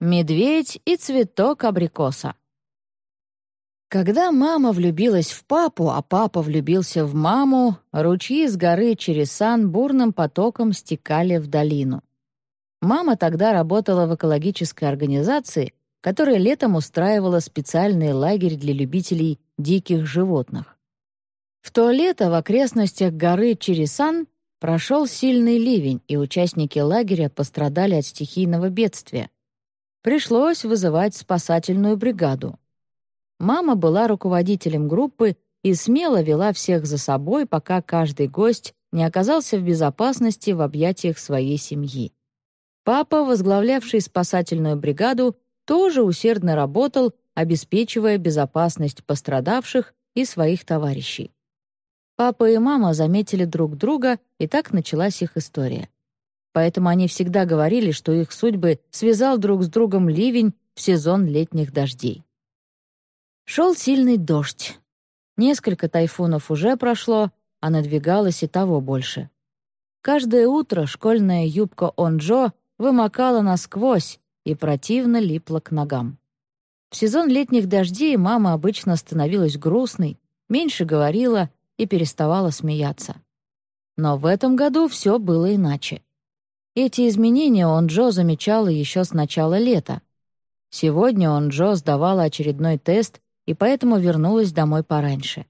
Медведь и цветок абрикоса. Когда мама влюбилась в папу, а папа влюбился в маму, ручьи с горы Чересан бурным потоком стекали в долину. Мама тогда работала в экологической организации, которая летом устраивала специальный лагерь для любителей диких животных. В то лето в окрестностях горы Чересан прошел сильный ливень, и участники лагеря пострадали от стихийного бедствия. Пришлось вызывать спасательную бригаду. Мама была руководителем группы и смело вела всех за собой, пока каждый гость не оказался в безопасности в объятиях своей семьи. Папа, возглавлявший спасательную бригаду, тоже усердно работал, обеспечивая безопасность пострадавших и своих товарищей. Папа и мама заметили друг друга, и так началась их история. Поэтому они всегда говорили, что их судьбы связал друг с другом ливень в сезон летних дождей. Шел сильный дождь. Несколько тайфунов уже прошло, а надвигалось и того больше. Каждое утро школьная юбка Онджо вымокала насквозь и противно липла к ногам. В сезон летних дождей мама обычно становилась грустной, меньше говорила и переставала смеяться. Но в этом году все было иначе. Эти изменения Онджо замечала еще с начала лета. Сегодня Онджо сдавала очередной тест и поэтому вернулась домой пораньше.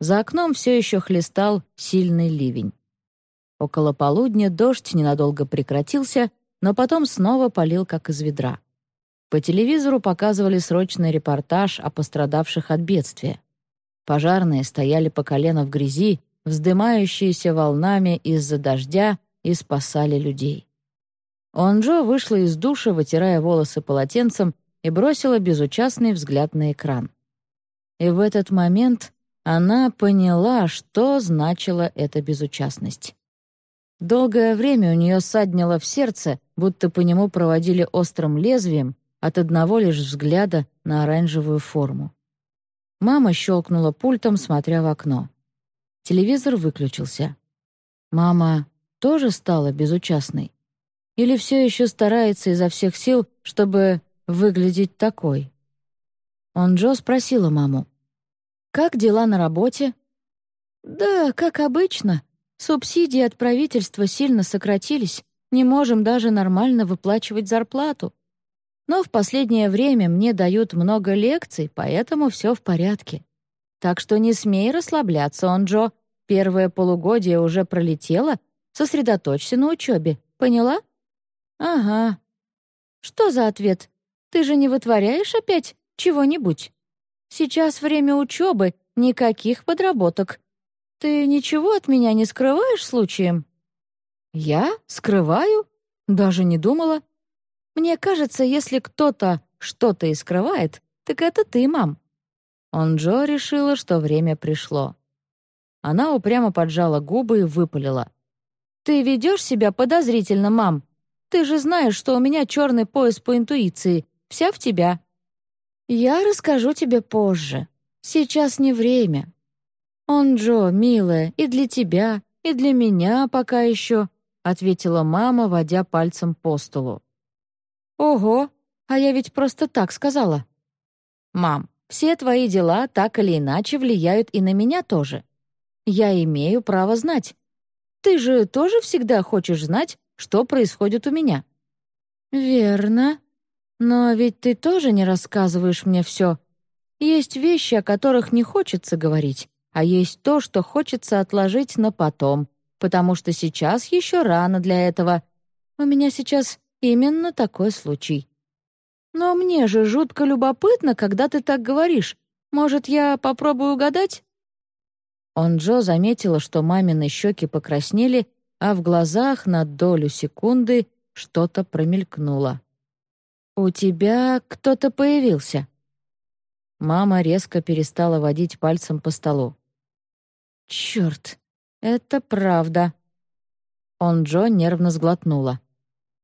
За окном все еще хлестал сильный ливень. Около полудня дождь ненадолго прекратился, но потом снова полил, как из ведра. По телевизору показывали срочный репортаж о пострадавших от бедствия. Пожарные стояли по колено в грязи, вздымающиеся волнами из-за дождя, и спасали людей. Онджо вышла из душа, вытирая волосы полотенцем, и бросила безучастный взгляд на экран. И в этот момент она поняла, что значила эта безучастность. Долгое время у нее саднило в сердце, будто по нему проводили острым лезвием от одного лишь взгляда на оранжевую форму. Мама щелкнула пультом, смотря в окно. Телевизор выключился. Мама тоже стала безучастной? Или все еще старается изо всех сил, чтобы выглядеть такой? Он Джо спросила маму. «Как дела на работе?» «Да, как обычно. Субсидии от правительства сильно сократились. Не можем даже нормально выплачивать зарплату. Но в последнее время мне дают много лекций, поэтому все в порядке. Так что не смей расслабляться, он Джо. Первое полугодие уже пролетело. Сосредоточься на учебе. Поняла? Ага. Что за ответ? Ты же не вытворяешь опять чего-нибудь. Сейчас время учебы, никаких подработок. Ты ничего от меня не скрываешь случаем?» «Я? Скрываю? Даже не думала. Мне кажется, если кто-то что-то и скрывает, так это ты, мам». Он Джо решила, что время пришло. Она упрямо поджала губы и выпалила. «Ты ведешь себя подозрительно, мам. Ты же знаешь, что у меня черный пояс по интуиции. Вся в тебя. «Я расскажу тебе позже. Сейчас не время. Он, Джо, милая, и для тебя, и для меня пока еще», ответила мама, водя пальцем по столу. «Ого, а я ведь просто так сказала». «Мам, все твои дела так или иначе влияют и на меня тоже. Я имею право знать. Ты же тоже всегда хочешь знать, что происходит у меня». «Верно», но ведь ты тоже не рассказываешь мне все. Есть вещи, о которых не хочется говорить, а есть то, что хочется отложить на потом, потому что сейчас еще рано для этого. У меня сейчас именно такой случай. Но мне же жутко любопытно, когда ты так говоришь. Может, я попробую угадать?» Он Джо заметила, что мамины щеки покраснели, а в глазах на долю секунды что-то промелькнуло. «У тебя кто-то появился». Мама резко перестала водить пальцем по столу. «Черт, это правда». Он Джо нервно сглотнула.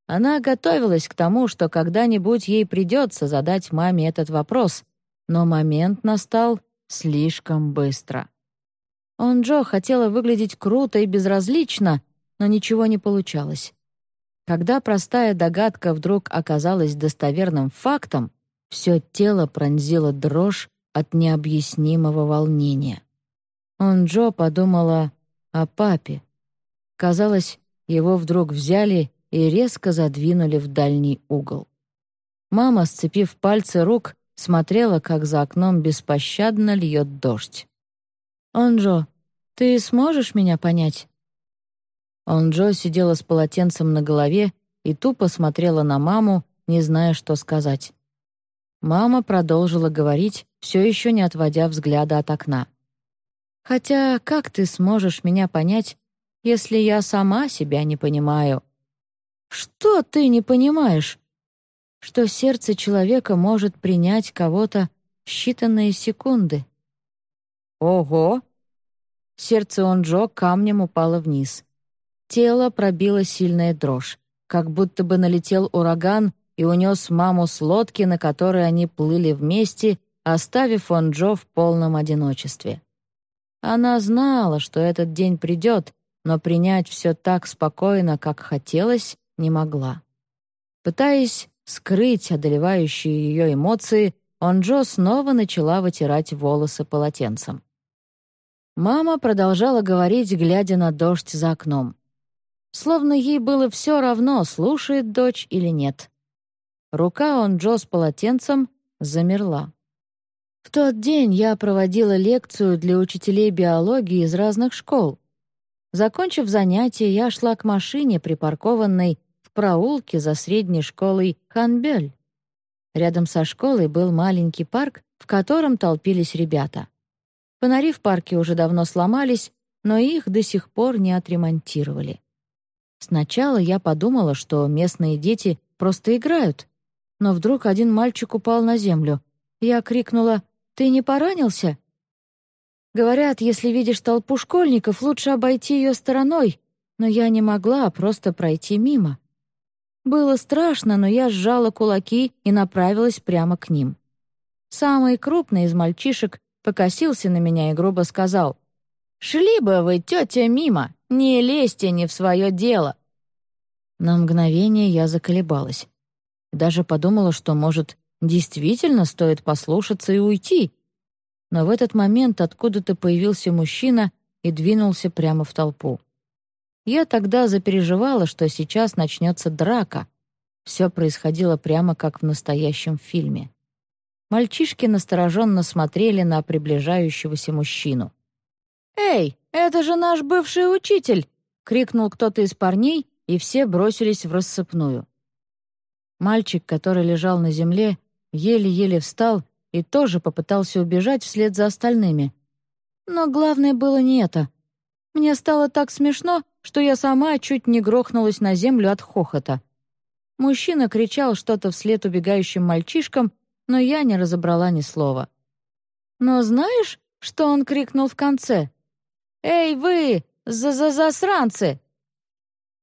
Она готовилась к тому, что когда-нибудь ей придется задать маме этот вопрос, но момент настал слишком быстро. Он Джо хотела выглядеть круто и безразлично, но ничего не получалось. Когда простая догадка вдруг оказалась достоверным фактом, все тело пронзило дрожь от необъяснимого волнения. Он Джо подумала о папе. Казалось, его вдруг взяли и резко задвинули в дальний угол. Мама, сцепив пальцы рук, смотрела, как за окном беспощадно льет дождь. «Онджо, ты сможешь меня понять?» Онджо сидела с полотенцем на голове и тупо смотрела на маму, не зная, что сказать. Мама продолжила говорить, все еще не отводя взгляда от окна. «Хотя как ты сможешь меня понять, если я сама себя не понимаю?» «Что ты не понимаешь?» что сердце человека может принять кого-то считанные секунды. Ого! Сердце Онджо камнем упало вниз. Тело пробило сильная дрожь, как будто бы налетел ураган и унес маму с лодки, на которой они плыли вместе, оставив Онджо в полном одиночестве. Она знала, что этот день придет, но принять все так спокойно, как хотелось, не могла. Пытаясь скрыть одолевающие ее эмоции, Онджо снова начала вытирать волосы полотенцем. Мама продолжала говорить, глядя на дождь за окном. Словно ей было все равно, слушает дочь или нет. Рука Онджо с полотенцем замерла. В тот день я проводила лекцию для учителей биологии из разных школ. Закончив занятие, я шла к машине, припаркованной проулке за средней школой Ханбель. Рядом со школой был маленький парк, в котором толпились ребята. Фонари в парке уже давно сломались, но их до сих пор не отремонтировали. Сначала я подумала, что местные дети просто играют, но вдруг один мальчик упал на землю. Я крикнула «Ты не поранился?» Говорят, если видишь толпу школьников, лучше обойти ее стороной, но я не могла просто пройти мимо. Было страшно, но я сжала кулаки и направилась прямо к ним. Самый крупный из мальчишек покосился на меня и грубо сказал, «Шли бы вы, тетя, мимо, не лезьте не в свое дело». На мгновение я заколебалась. Даже подумала, что, может, действительно стоит послушаться и уйти. Но в этот момент откуда-то появился мужчина и двинулся прямо в толпу. Я тогда запереживала, что сейчас начнется драка. Все происходило прямо как в настоящем фильме. Мальчишки настороженно смотрели на приближающегося мужчину. «Эй, это же наш бывший учитель!» — крикнул кто-то из парней, и все бросились в рассыпную. Мальчик, который лежал на земле, еле-еле встал и тоже попытался убежать вслед за остальными. Но главное было не это. Мне стало так смешно, что я сама чуть не грохнулась на землю от хохота. Мужчина кричал что-то вслед убегающим мальчишкам, но я не разобрала ни слова. Но знаешь, что он крикнул в конце? «Эй, вы, за-за-засранцы!»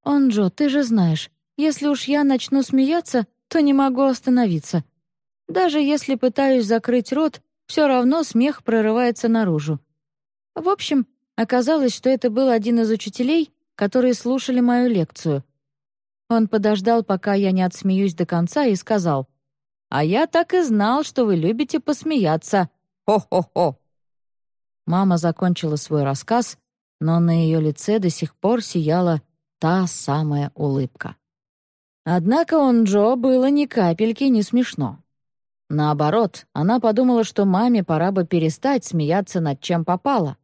«Он Джо, ты же знаешь, если уж я начну смеяться, то не могу остановиться. Даже если пытаюсь закрыть рот, все равно смех прорывается наружу. В общем, оказалось, что это был один из учителей, которые слушали мою лекцию. Он подождал, пока я не отсмеюсь до конца, и сказал, «А я так и знал, что вы любите посмеяться. Хо-хо-хо!» Мама закончила свой рассказ, но на ее лице до сих пор сияла та самая улыбка. Однако он Джо было ни капельки не смешно. Наоборот, она подумала, что маме пора бы перестать смеяться над чем попало.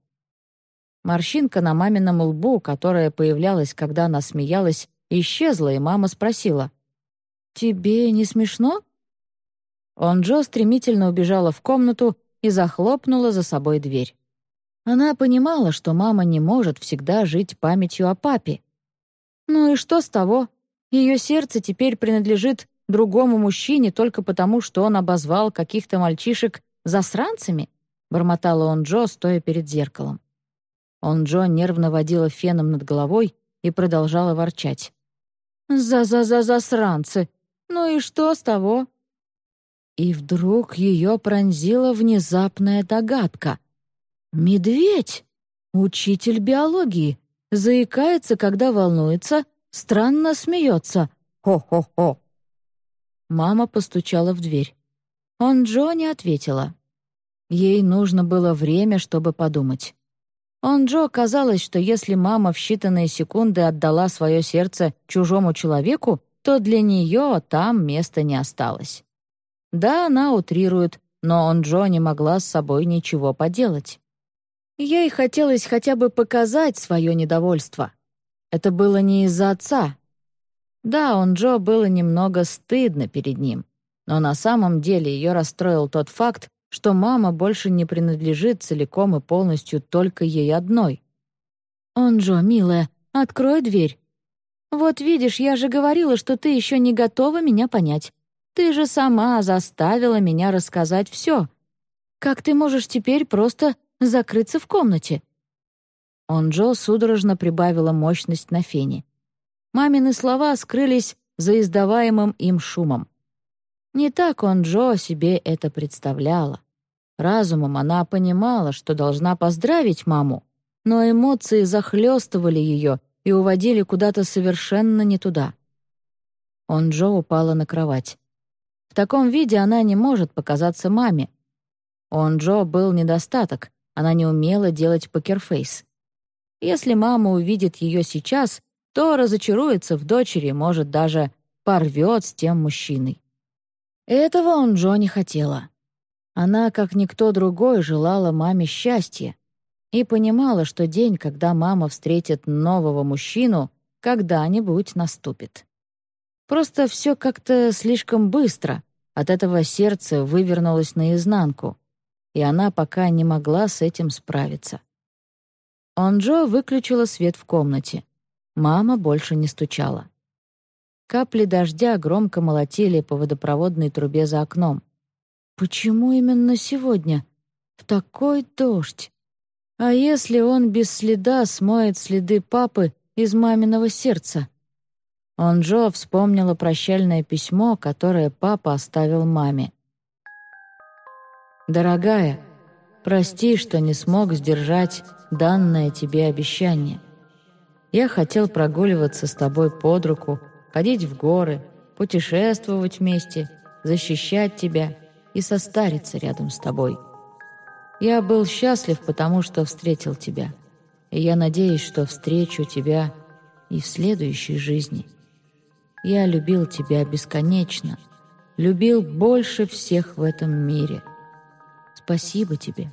Морщинка на мамином лбу, которая появлялась, когда она смеялась, исчезла, и мама спросила. «Тебе не смешно?» Онджо стремительно убежала в комнату и захлопнула за собой дверь. Она понимала, что мама не может всегда жить памятью о папе. Ну и что с того? Ее сердце теперь принадлежит другому мужчине только потому, что он обозвал каких-то мальчишек засранцами, бормотала он Джо, стоя перед зеркалом. Он Джо нервно водила феном над головой и продолжала ворчать. «За-за-за-засранцы! Ну и что с того?» И вдруг ее пронзила внезапная догадка. «Медведь! Учитель биологии! Заикается, когда волнуется, странно смеется. Хо-хо-хо!» Мама постучала в дверь. Он Джо не ответила. Ей нужно было время, чтобы подумать. Он Джо казалось, что если мама в считанные секунды отдала свое сердце чужому человеку, то для нее там места не осталось. Да, она утрирует, но он Джо не могла с собой ничего поделать. Ей хотелось хотя бы показать свое недовольство. Это было не из-за отца. Да, он Джо было немного стыдно перед ним, но на самом деле ее расстроил тот факт, что мама больше не принадлежит целиком и полностью только ей одной. «Он Джо, милая, открой дверь». «Вот видишь, я же говорила, что ты еще не готова меня понять. Ты же сама заставила меня рассказать все. Как ты можешь теперь просто закрыться в комнате?» Он Джо судорожно прибавила мощность на фене. Мамины слова скрылись за издаваемым им шумом. Не так он Джо себе это представляла. Разумом она понимала, что должна поздравить маму, но эмоции захлестывали ее и уводили куда-то совершенно не туда. Он Джо упала на кровать. В таком виде она не может показаться маме. Он Джо был недостаток, она не умела делать покерфейс. Если мама увидит ее сейчас, то разочаруется в дочери, может, даже порвет с тем мужчиной. Этого он Джо не хотела. Она, как никто другой, желала маме счастья и понимала, что день, когда мама встретит нового мужчину, когда-нибудь наступит. Просто все как-то слишком быстро, от этого сердце вывернулось наизнанку и она пока не могла с этим справиться. Онджо выключила свет в комнате. Мама больше не стучала. Капли дождя громко молотили по водопроводной трубе за окном. Почему именно сегодня? В такой дождь? А если он без следа смоет следы папы из маминого сердца? Онджо вспомнила прощальное письмо, которое папа оставил маме. «Дорогая, прости, что не смог сдержать данное тебе обещание. Я хотел прогуливаться с тобой под руку, ходить в горы, путешествовать вместе, защищать тебя и состариться рядом с тобой. Я был счастлив, потому что встретил тебя, и я надеюсь, что встречу тебя и в следующей жизни. Я любил тебя бесконечно, любил больше всех в этом мире — Спасибо тебе.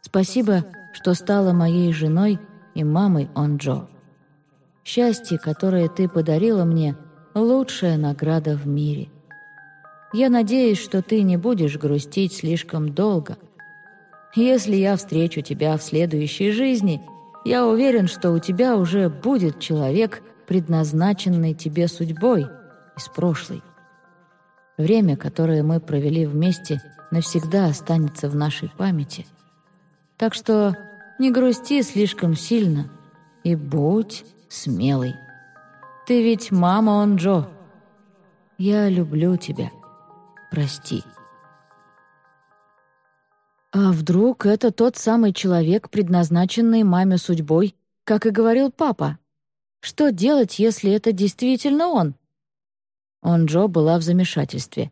Спасибо, что стала моей женой и мамой Онджо. Счастье, которое ты подарила мне, лучшая награда в мире. Я надеюсь, что ты не будешь грустить слишком долго. Если я встречу тебя в следующей жизни, я уверен, что у тебя уже будет человек, предназначенный тебе судьбой из прошлой. Время, которое мы провели вместе, навсегда останется в нашей памяти. Так что не грусти слишком сильно и будь смелый. Ты ведь мама он Джо. Я люблю тебя. Прости. А вдруг это тот самый человек, предназначенный маме судьбой, как и говорил папа? Что делать, если это действительно он? Он Джо была в замешательстве.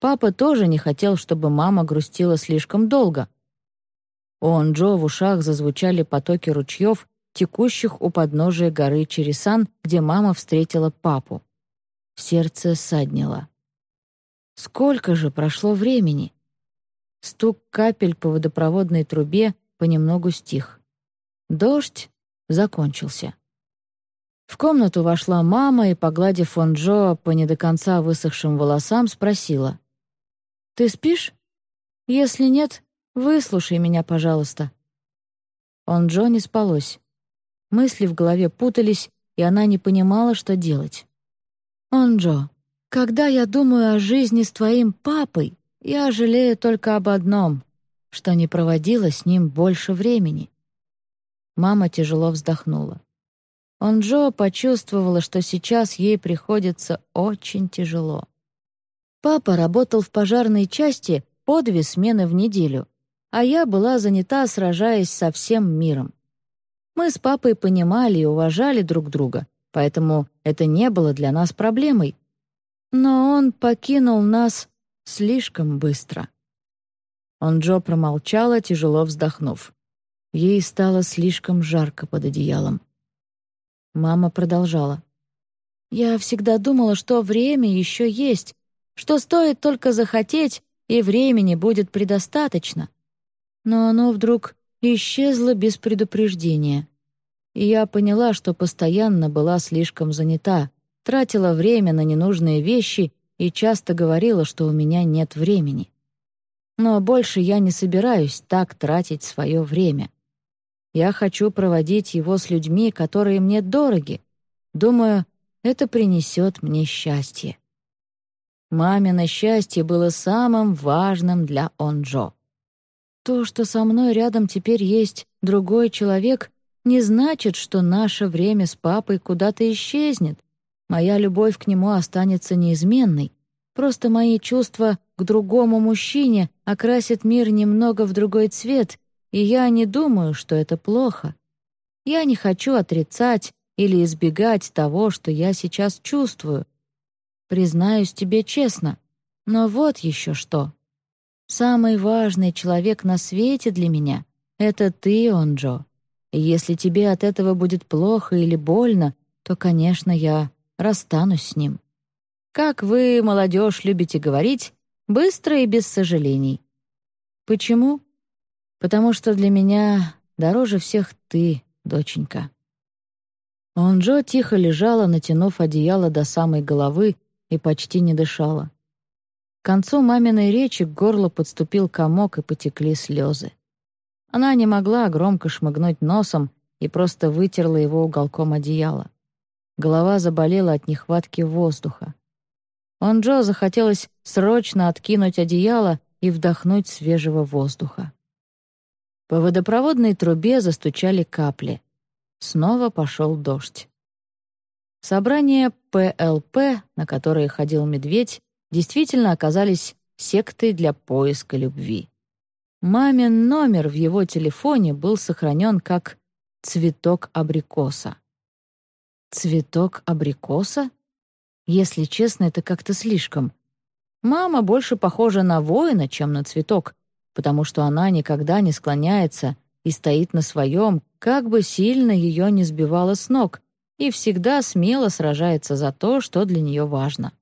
Папа тоже не хотел, чтобы мама грустила слишком долго. У Онджо в ушах зазвучали потоки ручьев, текущих у подножия горы Чересан, где мама встретила папу. Сердце саднило. Сколько же прошло времени? Стук капель по водопроводной трубе понемногу стих. Дождь закончился. В комнату вошла мама и, погладив Онджо по не до конца высохшим волосам, спросила. Ты спишь? Если нет, выслушай меня, пожалуйста». Он Джо не спалось. Мысли в голове путались, и она не понимала, что делать. «Он Джо, когда я думаю о жизни с твоим папой, я жалею только об одном, что не проводила с ним больше времени». Мама тяжело вздохнула. Он Джо почувствовала, что сейчас ей приходится очень тяжело. Папа работал в пожарной части по две смены в неделю, а я была занята, сражаясь со всем миром. Мы с папой понимали и уважали друг друга, поэтому это не было для нас проблемой. Но он покинул нас слишком быстро. Он Джо промолчала, тяжело вздохнув. Ей стало слишком жарко под одеялом. Мама продолжала. «Я всегда думала, что время еще есть, что стоит только захотеть, и времени будет предостаточно. Но оно вдруг исчезло без предупреждения. И я поняла, что постоянно была слишком занята, тратила время на ненужные вещи и часто говорила, что у меня нет времени. Но больше я не собираюсь так тратить свое время. Я хочу проводить его с людьми, которые мне дороги. Думаю, это принесет мне счастье. Мамино счастье было самым важным для Онджо. То, что со мной рядом теперь есть другой человек, не значит, что наше время с папой куда-то исчезнет. Моя любовь к нему останется неизменной. Просто мои чувства к другому мужчине окрасят мир немного в другой цвет, и я не думаю, что это плохо. Я не хочу отрицать или избегать того, что я сейчас чувствую, Признаюсь тебе честно. Но вот еще что. Самый важный человек на свете для меня — это ты, Онджо. И если тебе от этого будет плохо или больно, то, конечно, я расстанусь с ним. Как вы, молодежь, любите говорить, быстро и без сожалений. Почему? Потому что для меня дороже всех ты, доченька. Онджо тихо лежала, натянув одеяло до самой головы, и почти не дышала. К концу маминой речи к горлу подступил комок и потекли слезы. Она не могла громко шмыгнуть носом и просто вытерла его уголком одеяла. Голова заболела от нехватки воздуха. Он Джо захотелось срочно откинуть одеяло и вдохнуть свежего воздуха. По водопроводной трубе застучали капли. Снова пошел дождь. Собрания ПЛП, на которые ходил медведь, действительно оказались сектой для поиска любви. Мамин номер в его телефоне был сохранен как «цветок абрикоса». «Цветок абрикоса?» Если честно, это как-то слишком. Мама больше похожа на воина, чем на цветок, потому что она никогда не склоняется и стоит на своем, как бы сильно ее не сбивало с ног, и всегда смело сражается за то, что для нее важно.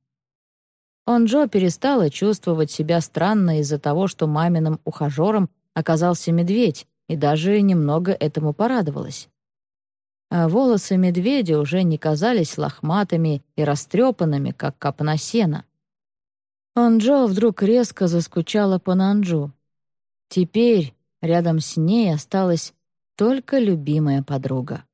Он Джо перестала чувствовать себя странно из-за того, что маминым ухажером оказался медведь, и даже немного этому порадовалась. А волосы медведя уже не казались лохматыми и растрепанными, как копна сена. Он Джо вдруг резко заскучала по Нанджу. Теперь рядом с ней осталась только любимая подруга.